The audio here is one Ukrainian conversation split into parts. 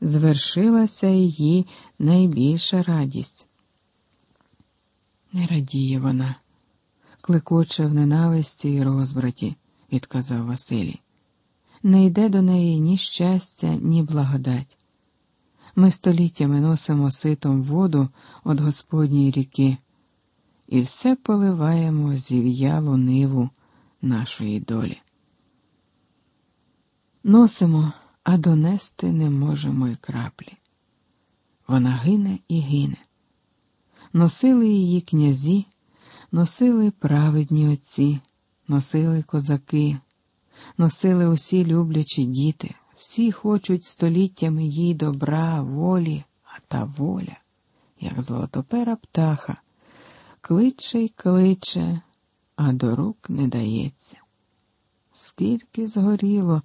звершилася її найбільша радість. Не радіє вона, клекоче в ненависті і розбраті, відказав Василій. Не йде до неї ні щастя, ні благодать. Ми століттями носимо ситом воду від Господньої ріки і все поливаємо зів'ялу ниву нашої долі. Носимо, а донести не можемо й краплі. Вона гине і гине. Носили її князі, носили праведні отці, носили козаки, носили усі люблячі діти, всі хочуть століттями їй добра, волі, а та воля, як золотопера птаха, кличе й кличе, а до рук не дається. Скільки згоріло,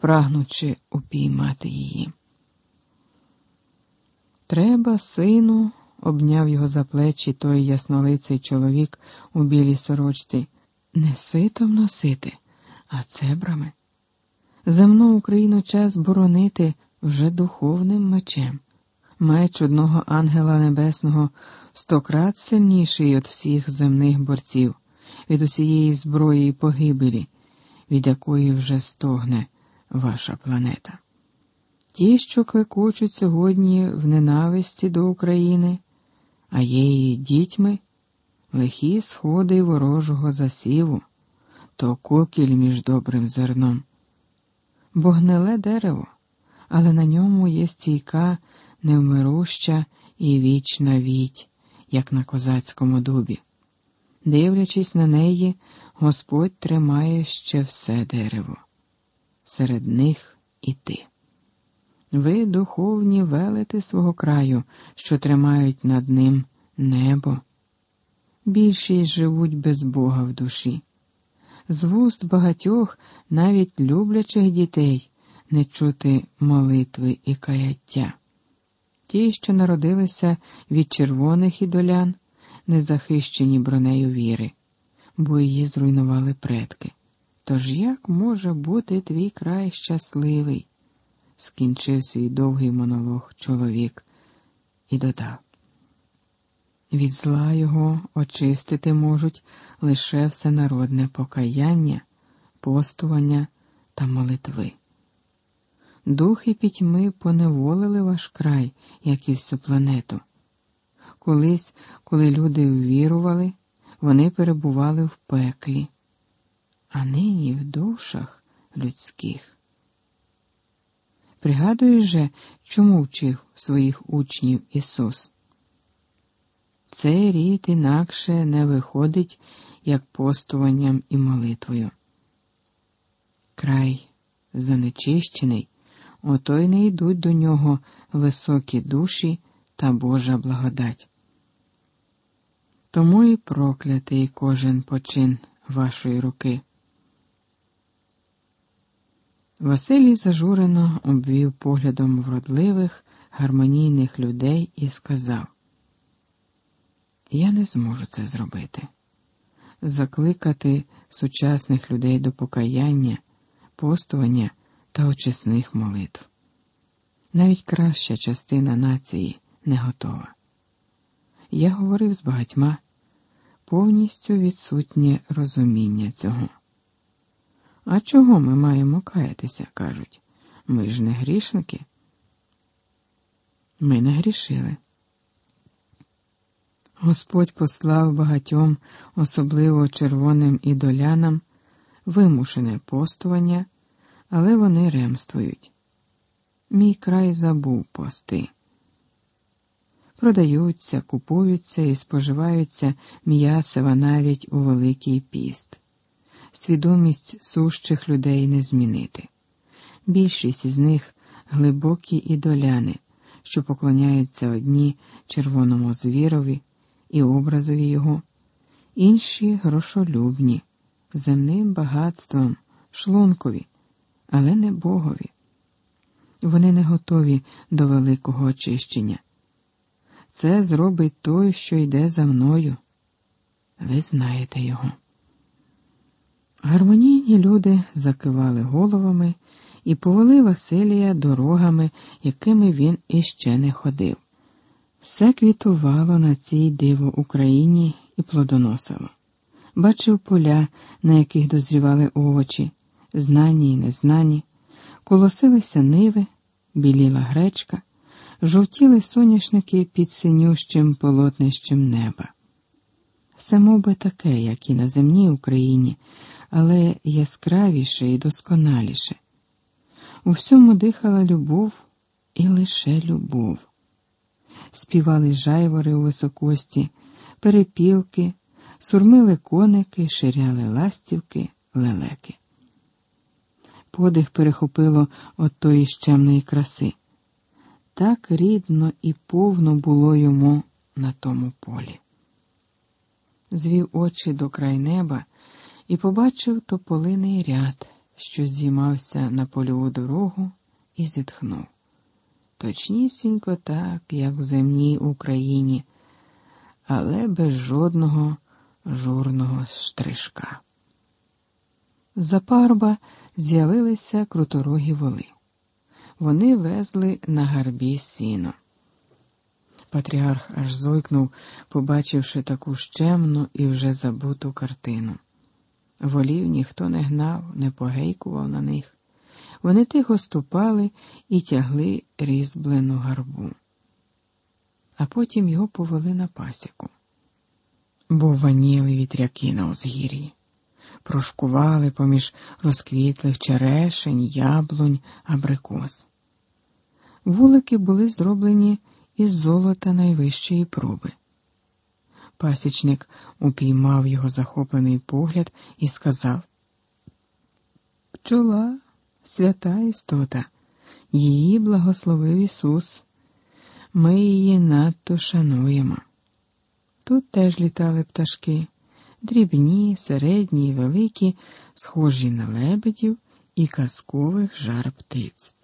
прагнучи упіймати її. Треба, сину, обняв його за плечі той яснолиций чоловік у білій сорочці, не ситом носити, а цебрами. Земну Україну час боронити вже духовним мечем. Меч одного ангела небесного стократ сильніший від всіх земних борців, від усієї зброї і погибелі, від якої вже стогне ваша планета. Ті, що клекочуть сьогодні в ненависті до України, а є її дітьми, лихі сходи ворожого засіву, то кокіль між добрим зерном. Бо гниле дерево, але на ньому є стійка, невмируща і вічна віть, як на козацькому дубі. Дивлячись на неї, Господь тримає ще все дерево, серед них і ти. Ви духовні велети свого краю, що тримають над ним небо. Більшість живуть без Бога в душі. З вуст багатьох, навіть люблячих дітей, не чути молитви і каяття. Ті, що народилися від червоних ідолян, не захищені бронею віри, бо її зруйнували предки. Тож як може бути твій край щасливий? скінчив свій довгий монолог чоловік і додав. Від зла його очистити можуть лише всенародне покаяння, постування та молитви. Духи пітьми поневолили ваш край, як і всю планету. Колись, коли люди ввірували, вони перебували в пеклі, а нині в душах людських. Пригадуєш же, чому вчив своїх учнів Ісус? Цей рід інакше не виходить, як постуванням і молитвою. Край занечищений, ото й не йдуть до нього високі душі та Божа благодать. Тому і проклятий кожен почин вашої руки. Василій зажурено обвів поглядом вродливих, гармонійних людей і сказав: Я не зможу це зробити. Закликати сучасних людей до покаяння, постування та очисних молитв. Навіть краща частина нації не готова. Я говорив з багатьма, повністю відсутнє розуміння цього. А чого ми маємо каятися, кажуть? Ми ж не грішники. Ми не грішили. Господь послав багатьом, особливо червоним ідолянам, вимушене постування, але вони ремствують. Мій край забув пости. Продаються, купуються і споживаються м'ясива навіть у Великий піст свідомість сущих людей не змінити. Більшість із них глибокі ідоляни, що поклоняються одні червоному звірові і образові його, інші грошолюбні, земним багатством, шлункові, але не Богові. Вони не готові до великого очищення. Це зробить той, що йде за мною. Ви знаєте його. Гармонійні люди закивали головами і повели Василія дорогами, якими він іще не ходив. Все квітувало на цій диво Україні і плодоносило. Бачив поля, на яких дозрівали овочі, знані й незнані, колосилися ниви, біліла гречка, жовтіли соняшники під синющим полотнищем неба. Все мов би таке, як і на земній Україні, але яскравіше і досконаліше. У всьому дихала любов і лише любов. Співали жайвори у високості, перепілки, сурмили коники, ширяли ластівки, лелеки. Подих перехопило от тої щемної краси. Так рідно і повно було йому на тому полі. Звів очі до край неба і побачив тополиний ряд, що зіймався на польову дорогу, і зітхнув. Точнісінько так, як в земній Україні, але без жодного журного штришка. За парба з'явилися круторогі воли. Вони везли на гарбі сіно. Патріарх аж зойкнув, побачивши таку щемну і вже забуту картину. Волів ніхто не гнав, не погейкував на них. Вони тихо ступали і тягли різьблену гарбу. А потім його повели на пасіку. Бо ваніли вітряки на узгір'ї, прошкували поміж розквітлих черешень, яблунь, абрикос. Вулики були зроблені із золота найвищої проби. Пасічник упіймав його захоплений погляд і сказав Пчола, свята істота, її благословив Ісус. Ми її надто шануємо. Тут теж літали пташки, дрібні, середні і великі, схожі на лебедів і казкових жар птиць.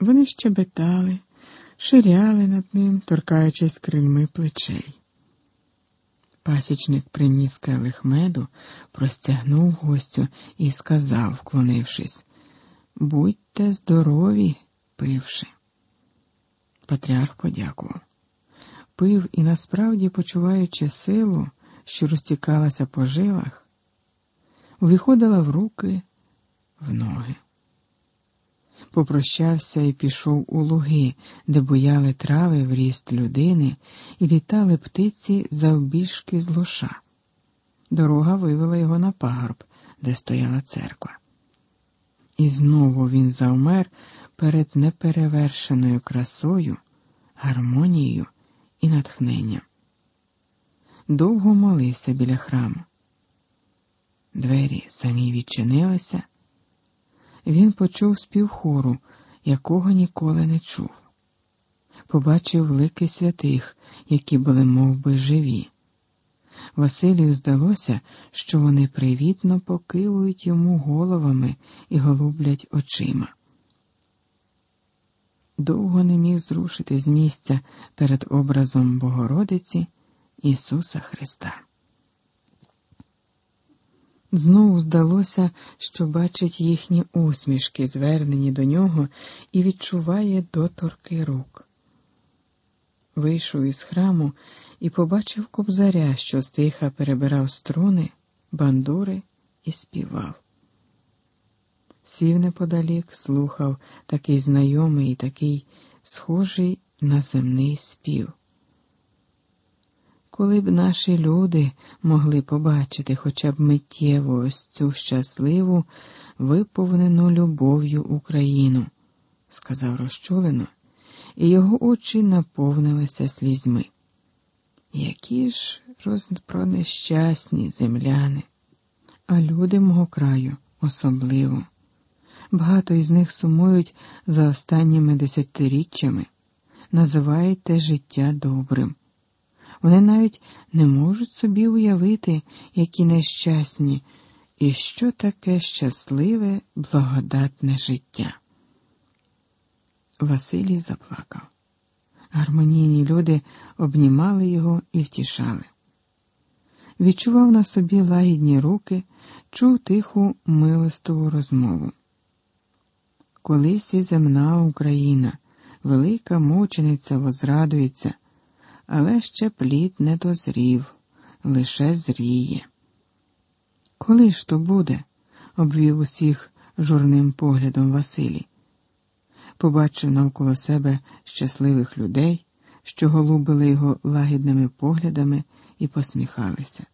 Вони щебетали, ширяли над ним, торкаючись крильми плечей. Пасічник приніс келих меду, простягнув гостю і сказав, вклонившись, будьте здорові, пивши. Патріарх подякував. Пив і насправді, почуваючи силу, що розтікалася по жилах, виходила в руки, в ноги попрощався і пішов у луги, де бояли трави в ріст людини і літали птиці завбільшки з лоша. Дорога вивела його на пагорб, де стояла церква. І знову він завмер перед неперевершеною красою, гармонією і натхненням. Довго молився біля храму. Двері самі відчинилися він почув спів хору, якого ніколи не чув. Побачив лики святих, які були мов би, живі. Василію здалося, що вони привітно покивують йому головами і голублять очима. Довго не міг зрушити з місця перед образом Богородиці Ісуса Христа. Знову здалося, що бачить їхні усмішки, звернені до нього, і відчуває доторки рук. Вийшов із храму і побачив кобзаря, що стиха перебирав струни, бандури і співав. Сів неподалік, слухав такий знайомий і такий схожий на земний спів коли б наші люди могли побачити хоча б миттєво ось цю щасливу, виповнену любов'ю Україну, сказав розчулено, і його очі наповнилися слізьми. Які ж розпронещасні земляни, а люди мого краю особливо. Багато із них сумують за останніми десятиріччями, називають життя добрим. Вони навіть не можуть собі уявити, які нещасні, і що таке щасливе, благодатне життя. Василій заплакав. Гармонійні люди обнімали його і втішали. Відчував на собі лагідні руки, чув тиху милостову розмову. Колись і земна Україна, велика мучениця возрадується, але ще плід не дозрів, лише зріє. Коли ж то буде? обвів усіх журним поглядом Василій. Побачив навколо себе щасливих людей, що голубили його лагідними поглядами і посміхалися.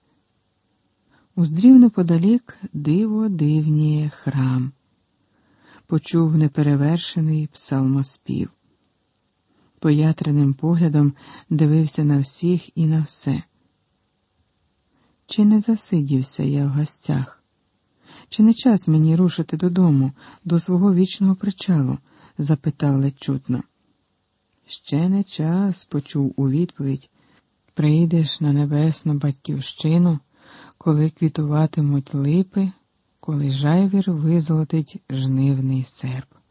Уздрів неподалік диво дивніє храм, почув неперевершений псалмоспів. Поятреним поглядом дивився на всіх і на все. Чи не засидівся я в гостях? Чи не час мені рушити додому, до свого вічного причалу? запитав ледь чутно. Ще не час, почув у відповідь. Прийдеш на небесну батьківщину, коли квітуватимуть липи, коли жайвір визолотить жнивний серп.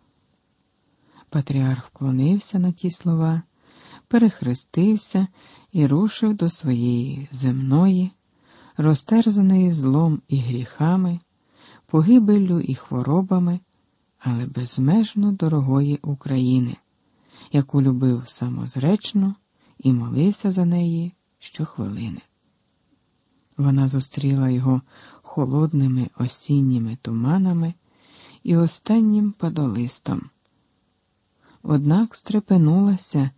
Патріарх вклонився на ті слова, перехрестився і рушив до своєї земної, розтерзаної злом і гріхами, погибеллю і хворобами, але безмежно дорогої України, яку любив самозречно і молився за неї щохвилини. Вона зустріла його холодними осінніми туманами і останнім падолистом. Однак стрепенулася,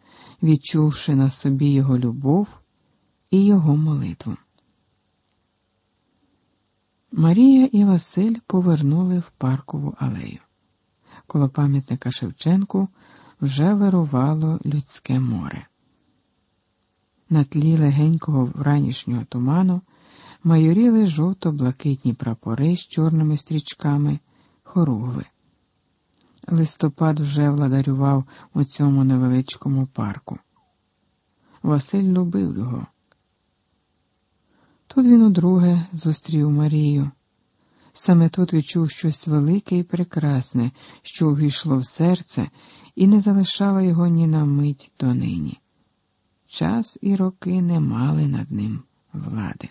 відчувши на собі його любов і його молитву. Марія і Василь повернули в паркову алею. Коло пам'ятника Шевченку вже вирувало людське море. На тлі легенького вранішнього туману майоріли жовто-блакитні прапори з чорними стрічками, хоругви. Листопад вже владарював у цьому невеличкому парку. Василь любив його. Тут він удруге зустрів Марію. Саме тут відчув щось велике і прекрасне, що увійшло в серце і не залишало його ні на мить донині. Час і роки не мали над ним влади.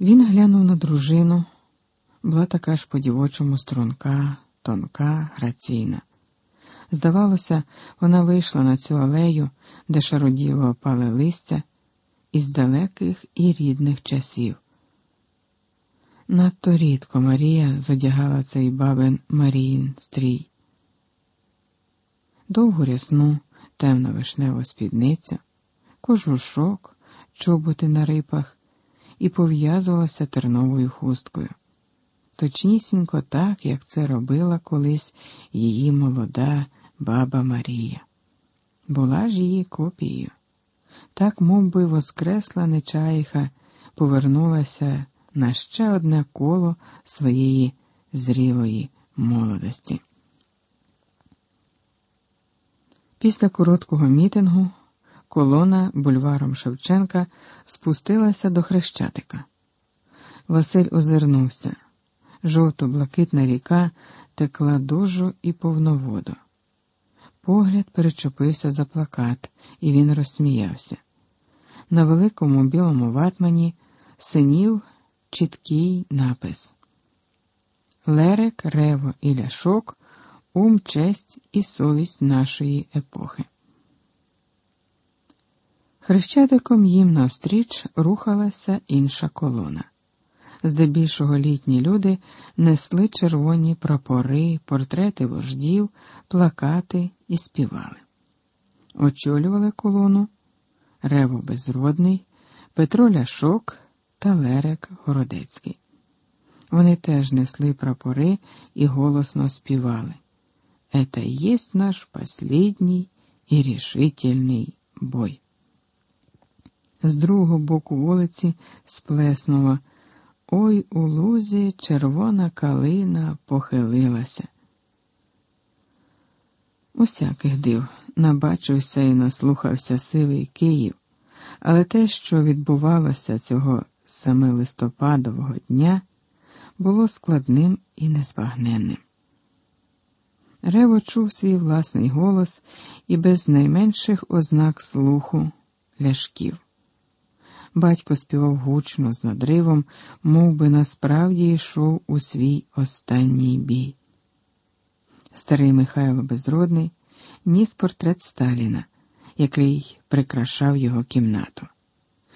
Він глянув на дружину, була така ж по дівочому струнка, тонка, граційна. Здавалося, вона вийшла на цю алею, де шароділо опале листя, із далеких і рідних часів. Надто рідко Марія зодягала цей бабин Маріїн стрій. Довгу рясну, темно вишневу спідницю, кожушок, чоботи на рипах і пов'язувалася терновою хусткою. Точнісінько так, як це робила колись її молода баба Марія. Була ж її копією. Так мов би, воскресла нечаїха, повернулася на ще одне коло своєї зрілої молодості. Після короткого мітингу колона бульваром Шевченка спустилася до Хрещатика. Василь озирнувся. Жовто-блакитна ріка текла дужо і повноводо. Погляд перечепився за плакат, і він розсміявся. На великому білому ватмані синів чіткий напис Лерек, Рево і Ляшок ум, честь і совість нашої епохи. Хрещатиком їм навстріч рухалася інша колона. Здебільшого літні люди несли червоні прапори, портрети вождів, плакати і співали. Очолювали колону Рево Безродний, Петро Ляшок та Лерек Городецький. Вони теж несли прапори і голосно співали. Это есть наш последний и решительный бой. З другого боку вулиці сплеснуло Ой у лузі червона калина похилилася. Усяких див набачився і наслухався сивий Київ, але те, що відбувалося цього саме листопадового дня, було складним і незбагненним. Рево чув свій власний голос і без найменших ознак слуху ляшків. Батько співав гучно з надривом, мов би насправді йшов у свій останній бій. Старий Михайло Безродний ніс портрет Сталіна, який прикрашав його кімнату.